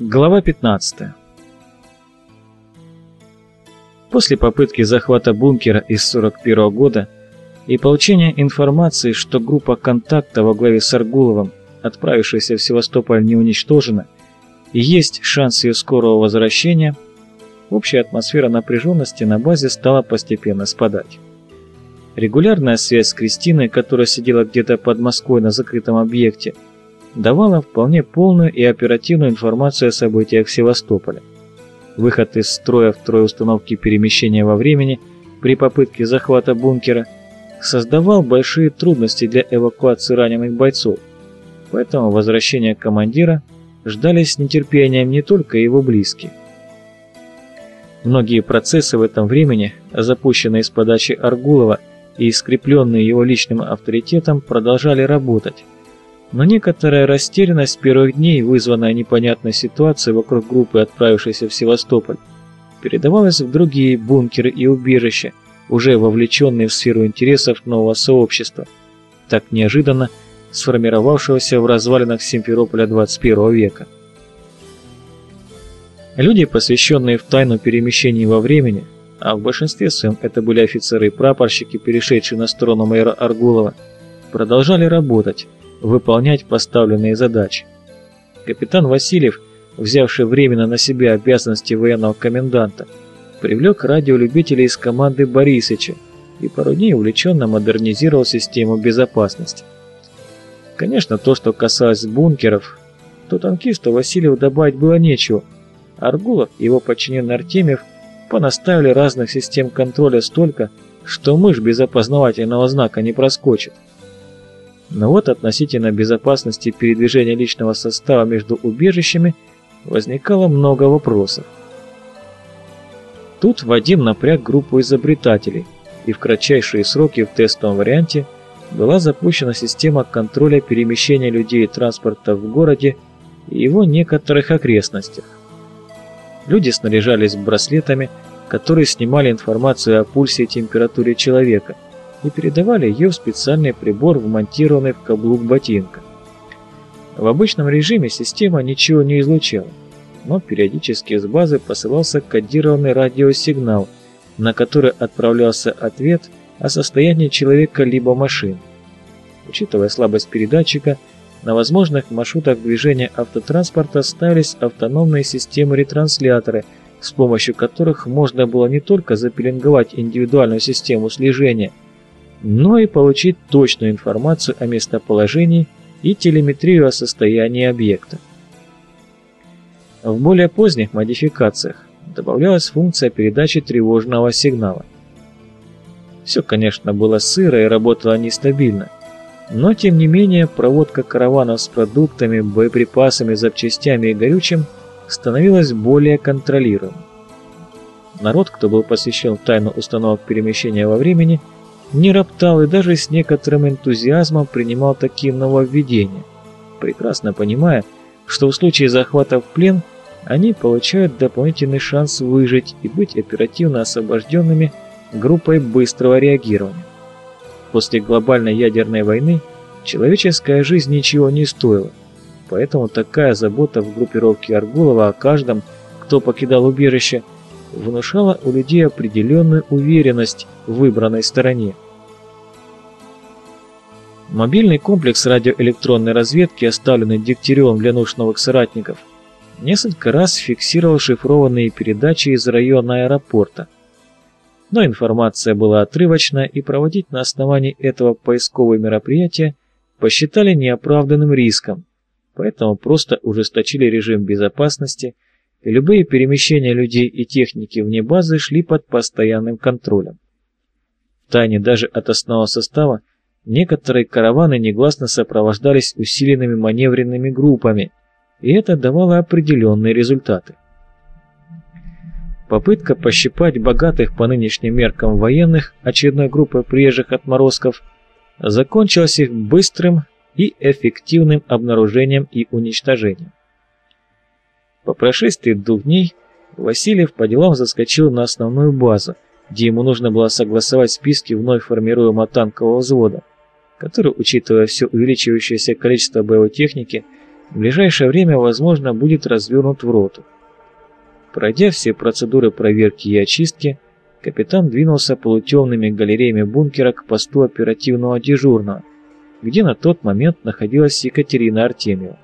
Глава 15 После попытки захвата бункера из 41 года и получения информации, что группа контакта во главе с Аргуловым, отправившаяся в Севастополь, не уничтожена, и есть шанс ее скорого возвращения, общая атмосфера напряженности на базе стала постепенно спадать. Регулярная связь с Кристиной, которая сидела где-то под Москвой на закрытом объекте, давала вполне полную и оперативную информацию о событиях в Севастополе. Выход из строя в трое установки перемещения во времени при попытке захвата бункера создавал большие трудности для эвакуации раненых бойцов, поэтому возвращение командира ждали с нетерпением не только его близкие. Многие процессы в этом времени, запущенные с подачи Аргулова и скрепленные его личным авторитетом, продолжали работать, но некоторая растерянность первых дней, вызванная непонятной ситуацией вокруг группы, отправившейся в Севастополь, передавалась в другие бункеры и убежища, уже вовлеченные в сферу интересов нового сообщества, так неожиданно сформировавшегося в развалинах Симферополя 21 века. Люди, посвященные в тайну перемещений во времени, а в большинстве своем это были офицеры и прапорщики, перешедшие на сторону майора Аргулова, продолжали работать, выполнять поставленные задачи. Капитан Васильев, взявший временно на себя обязанности военного коменданта, привлек радиолюбителей из команды Борисыча и пару дней увлеченно модернизировал систему безопасности. Конечно, то, что касалось бункеров, то танкисту Васильеву добавить было нечего. Аргулов и его подчиненный Артемьев понаставили разных систем контроля столько, что мышь без опознавательного знака не проскочит. Но вот относительно безопасности передвижения личного состава между убежищами возникало много вопросов. Тут Вадим напряг группу изобретателей, и в кратчайшие сроки в тестовом варианте была запущена система контроля перемещения людей и транспорта в городе и его некоторых окрестностях. Люди снаряжались браслетами, которые снимали информацию о пульсе и температуре человека – и передавали ее в специальный прибор, вмонтированный в каблук ботинка. В обычном режиме система ничего не излучала, но периодически с базы посылался кодированный радиосигнал, на который отправлялся ответ о состоянии человека либо машины. Учитывая слабость передатчика, на возможных маршрутах движения автотранспорта ставились автономные системы-ретрансляторы, с помощью которых можно было не только запеленговать индивидуальную систему слежения – но и получить точную информацию о местоположении и телеметрию о состоянии объекта. В более поздних модификациях добавлялась функция передачи тревожного сигнала. Все, конечно, было сыро и работало нестабильно, но тем не менее проводка караванов с продуктами, боеприпасами, запчастями и горючим становилась более контролируемой. Народ, кто был посвящен тайну установок перемещения во времени – не роптал и даже с некоторым энтузиазмом принимал такие нововведения, прекрасно понимая, что в случае захвата в плен они получают дополнительный шанс выжить и быть оперативно освобожденными группой быстрого реагирования. После глобальной ядерной войны человеческая жизнь ничего не стоила, поэтому такая забота в группировке Аргулова о каждом, кто покидал убежище, внушала у людей определенную уверенность в выбранной стороне. Мобильный комплекс радиоэлектронной разведки, оставленный Дегтяревым для нужд новых соратников, несколько раз фиксировал шифрованные передачи из района аэропорта. Но информация была отрывочная, и проводить на основании этого поисковые мероприятия посчитали неоправданным риском, поэтому просто ужесточили режим безопасности – любые перемещения людей и техники вне базы шли под постоянным контролем. В тайне даже от основного состава некоторые караваны негласно сопровождались усиленными маневренными группами, и это давало определенные результаты. Попытка пощипать богатых по нынешним меркам военных очередной группой приезжих отморозков закончилась их быстрым и эффективным обнаружением и уничтожением. По прошествии двух дней Васильев по делам заскочил на основную базу, где ему нужно было согласовать списки вновь формируемого танкового взвода, который, учитывая все увеличивающееся количество боевой техники, в ближайшее время, возможно, будет развернут в роту. Пройдя все процедуры проверки и очистки, капитан двинулся полутемными галереями бункера к посту оперативного дежурного, где на тот момент находилась Екатерина Артемьева.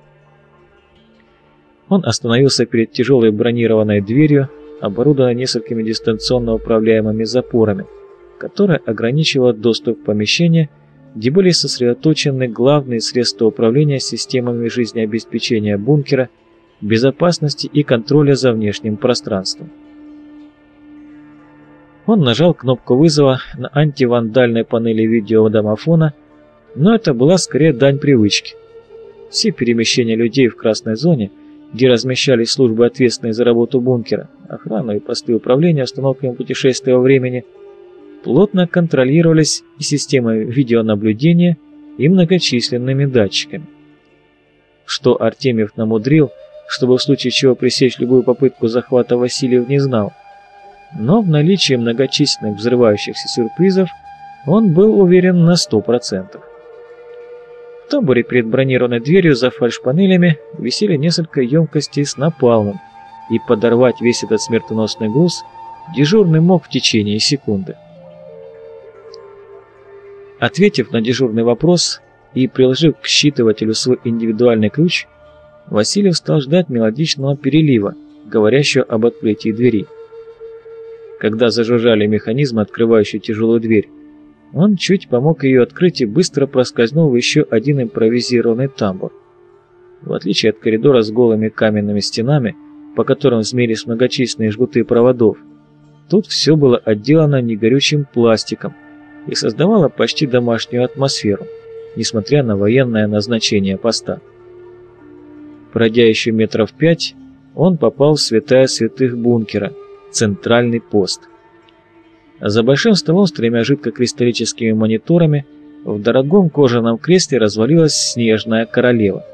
Он остановился перед тяжелой бронированной дверью, оборудованной несколькими дистанционно управляемыми запорами, которая ограничивала доступ в помещение, где были сосредоточены главные средства управления системами жизнеобеспечения бункера, безопасности и контроля за внешним пространством. Он нажал кнопку вызова на антивандальной панели видеодомофона, но это была скорее дань привычки. Все перемещения людей в красной зоне, где размещались службы, ответственные за работу бункера, охрану и посты управления установками путешествия во времени, плотно контролировались и системой видеонаблюдения, и многочисленными датчиками. Что Артемьев намудрил, чтобы в случае чего пресечь любую попытку захвата Васильев не знал, но в наличии многочисленных взрывающихся сюрпризов он был уверен на сто процентов. В тамбуре перед бронированной дверью за фальшпанелями висели несколько емкостей с напалмом, и подорвать весь этот смертоносный груз дежурный мог в течение секунды. Ответив на дежурный вопрос и приложив к считывателю свой индивидуальный ключ, Васильев стал ждать мелодичного перелива, говорящего об открытии двери. Когда зажужжали механизмы, открывающие тяжелую дверь, он чуть помог ее открыть и быстро проскользнул в еще один импровизированный тамбур. В отличие от коридора с голыми каменными стенами, по которым змеились многочисленные жгуты проводов, тут все было отделано негорючим пластиком – и создавала почти домашнюю атмосферу, несмотря на военное назначение поста. Пройдя еще метров пять, он попал в святая святых бункера, центральный пост. За большим столом с тремя жидкокристаллическими мониторами в дорогом кожаном кресле развалилась снежная королева,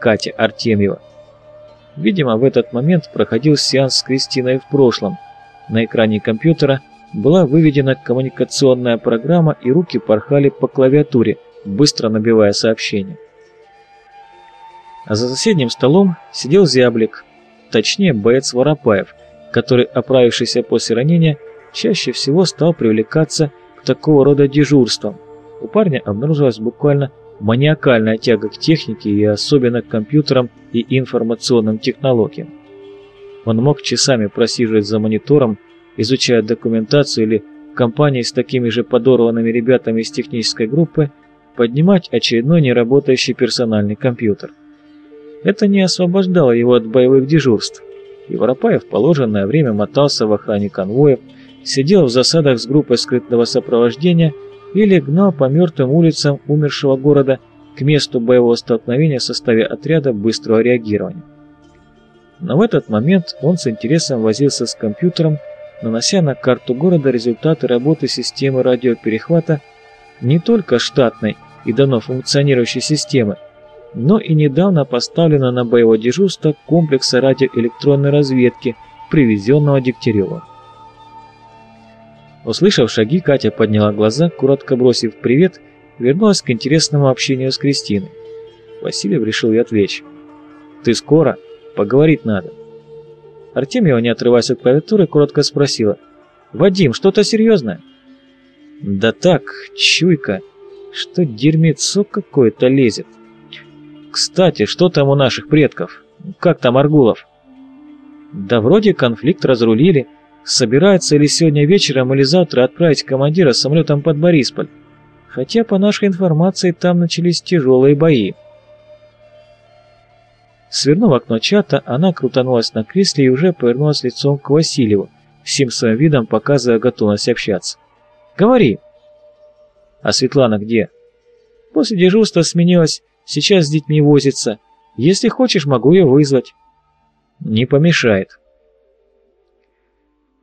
Катя Артемьева. Видимо, в этот момент проходил сеанс с Кристиной в прошлом. На экране компьютера – была выведена коммуникационная программа, и руки порхали по клавиатуре, быстро набивая сообщения. А за соседним столом сидел зяблик, точнее боец Воропаев, который, оправившийся после ранения, чаще всего стал привлекаться к такого рода дежурствам. У парня обнаружилась буквально маниакальная тяга к технике и особенно к компьютерам и информационным технологиям. Он мог часами просиживать за монитором, изучая документацию или в компании с такими же подорванными ребятами из технической группы поднимать очередной неработающий персональный компьютер. Это не освобождало его от боевых дежурств. И Воропаев в положенное время мотался в охране конвоев, сидел в засадах с группой скрытного сопровождения или гнал по мертвым улицам умершего города к месту боевого столкновения в составе отряда быстрого реагирования. Но в этот момент он с интересом возился с компьютером нанося на карту города результаты работы системы радиоперехвата не только штатной и давно функционирующей системы, но и недавно поставлено на боевое дежурство комплекса радиоэлектронной разведки, привезенного Дегтяревым. Услышав шаги, Катя подняла глаза, коротко бросив «привет», вернулась к интересному общению с Кристиной. Васильев решил ей отвлечь. «Ты скоро? Поговорить надо». Артемьева, не отрываясь от клавиатуры, коротко спросила. «Вадим, что-то серьезное?» «Да так, чуйка, что дерьмецо какое-то лезет. Кстати, что там у наших предков? Как там Аргулов?» «Да вроде конфликт разрулили. Собирается или сегодня вечером, или завтра отправить командира самолетом под Борисполь. Хотя, по нашей информации, там начались тяжелые бои». Свернув окно чата, она крутанулась на кресле и уже повернулась лицом к Васильеву, всем своим видом показывая готовность общаться. «Говори!» «А Светлана где?» «После дежурства сменилась, сейчас с детьми возится. Если хочешь, могу ее вызвать». «Не помешает».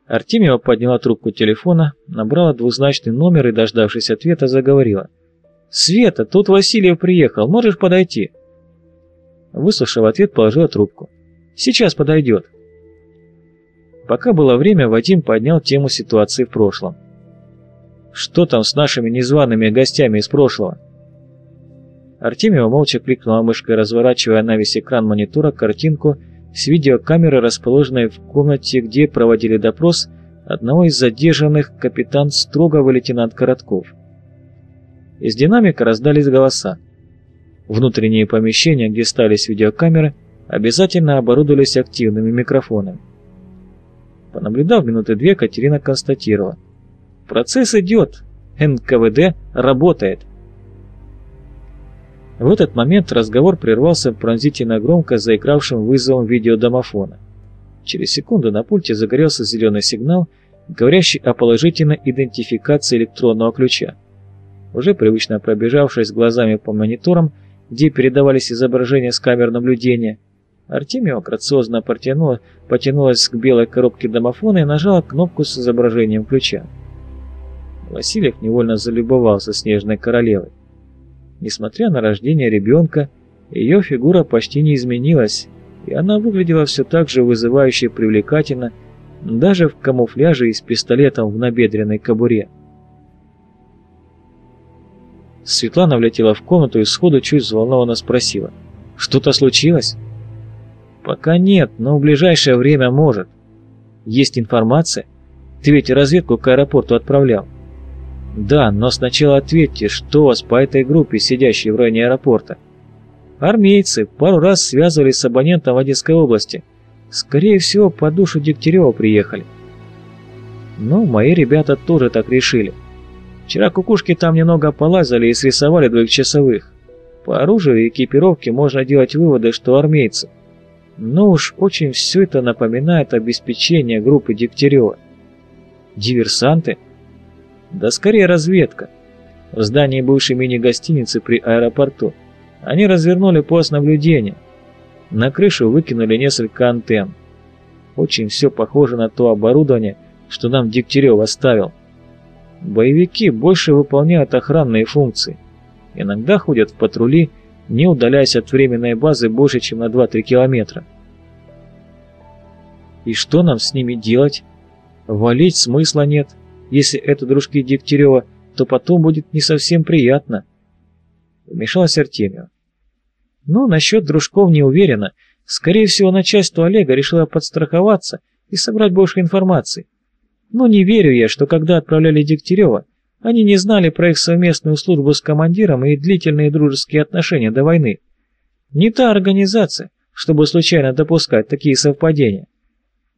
Артемьева подняла трубку телефона, набрала двузначный номер и, дождавшись ответа, заговорила. «Света, тут Васильев приехал, можешь подойти?» Выслушав ответ, положила трубку. «Сейчас подойдет». Пока было время, Вадим поднял тему ситуации в прошлом. «Что там с нашими незваными гостями из прошлого?» Артемьева молча кликнула мышкой, разворачивая на весь экран монитора картинку с видеокамеры, расположенной в комнате, где проводили допрос одного из задержанных капитан Строгов и лейтенант Коротков. Из динамика раздались голоса. Внутренние помещения, где ставились видеокамеры, обязательно оборудовались активными микрофонами. Понаблюдав минуты две, Катерина констатировала. «Процесс идет. НКВД работает». В этот момент разговор прервался пронзительно громко заигравшим вызовом видеодомофона. Через секунду на пульте загорелся зеленый сигнал, говорящий о положительной идентификации электронного ключа. Уже привычно пробежавшись глазами по мониторам, где передавались изображения с камер наблюдения, Артемьева грациозно потянула, потянулась к белой коробке домофона и нажала кнопку с изображением ключа. Васильев невольно залюбовался снежной королевой. Несмотря на рождение ребенка, ее фигура почти не изменилась, и она выглядела все так же вызывающе привлекательно, даже в камуфляже и с пистолетом в набедренной кобуре. Светлана влетела в комнату и сходу чуть взволнованно спросила. «Что-то случилось?» «Пока нет, но в ближайшее время может. Есть информация? Ты ведь разведку к аэропорту отправлял?» «Да, но сначала ответьте, что у вас по этой группе, сидящей в районе аэропорта?» «Армейцы пару раз связывались с абонентом в Одесской области. Скорее всего, по душу Дегтярева приехали». «Ну, мои ребята тоже так решили. Вчера кукушки там немного полазали и срисовали двухчасовых. По оружию и экипировке можно делать выводы, что армейцы. Но уж очень все это напоминает обеспечение группы Дегтярева. Диверсанты?» Да скорее разведка. В здании бывшей мини-гостиницы при аэропорту они развернули пост наблюдения. На крышу выкинули несколько антенн. Очень все похоже на то оборудование, что нам Дегтярев оставил. Боевики больше выполняют охранные функции. Иногда ходят в патрули, не удаляясь от временной базы больше, чем на 2-3 километра. И что нам с ними делать? Валить смысла нет. Если это дружки Дегтярева, то потом будет не совсем приятно. Вмешалась Артемьева. Но насчет дружков не уверена. Скорее всего, начальство Олега решило подстраховаться и собрать больше информации. Но не верю я, что когда отправляли Дегтярева, они не знали про их совместную службу с командиром и длительные дружеские отношения до войны. Не та организация, чтобы случайно допускать такие совпадения.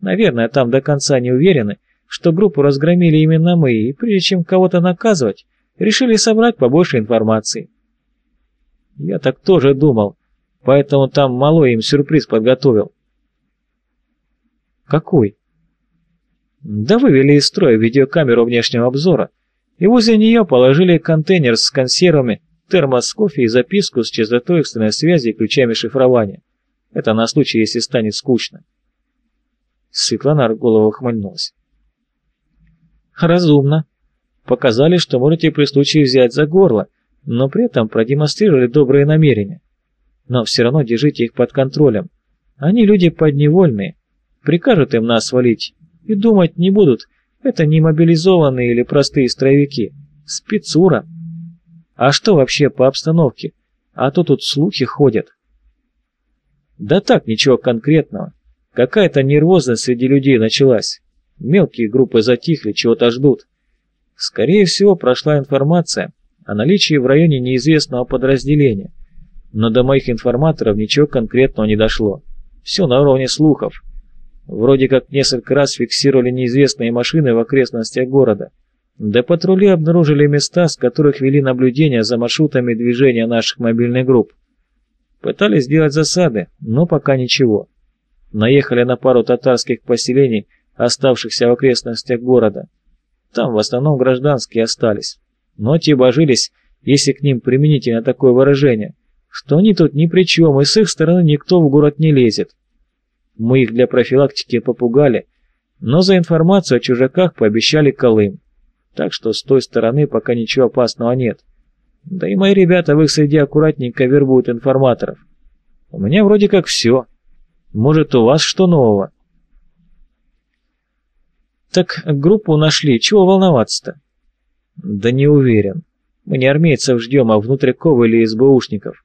Наверное, там до конца не уверены, что группу разгромили именно мы, и прежде чем кого-то наказывать, решили собрать побольше информации. Я так тоже думал, поэтому там малой им сюрприз подготовил. Какой? Да вывели из строя видеокамеру внешнего обзора, и возле нее положили контейнер с консервами, термос кофе и записку с частотой экстренной связи и ключами шифрования. Это на случай, если станет скучно. Светлана голову хмыльнулась. Разумно. Показали, что можете при случае взять за горло, но при этом продемонстрировали добрые намерения. Но все равно держите их под контролем. Они люди подневольные. Прикажут им нас свалить и думать не будут, это не мобилизованные или простые строевики. Спецура. А что вообще по обстановке? А то тут слухи ходят. Да так, ничего конкретного. Какая-то нервозность среди людей началась. Мелкие группы затихли, чего-то ждут. Скорее всего, прошла информация о наличии в районе неизвестного подразделения, но до моих информаторов ничего конкретного не дошло. Все на уровне слухов. Вроде как несколько раз фиксировали неизвестные машины в окрестностях города. Да патрули обнаружили места, с которых вели наблюдения за маршрутами движения наших мобильных групп. Пытались сделать засады, но пока ничего. Наехали на пару татарских поселений, оставшихся в окрестностях города. Там в основном гражданские остались. Но те божились, если к ним применительно такое выражение, что они тут ни при чем, и с их стороны никто в город не лезет. Мы их для профилактики попугали, но за информацию о чужаках пообещали Колым. Так что с той стороны пока ничего опасного нет. Да и мои ребята в их среде аккуратненько вербуют информаторов. У меня вроде как все. Может, у вас что нового? «Так группу нашли, чего волноваться-то?» «Да не уверен. Мы не армейцев ждем, а внутриков или СБУшников.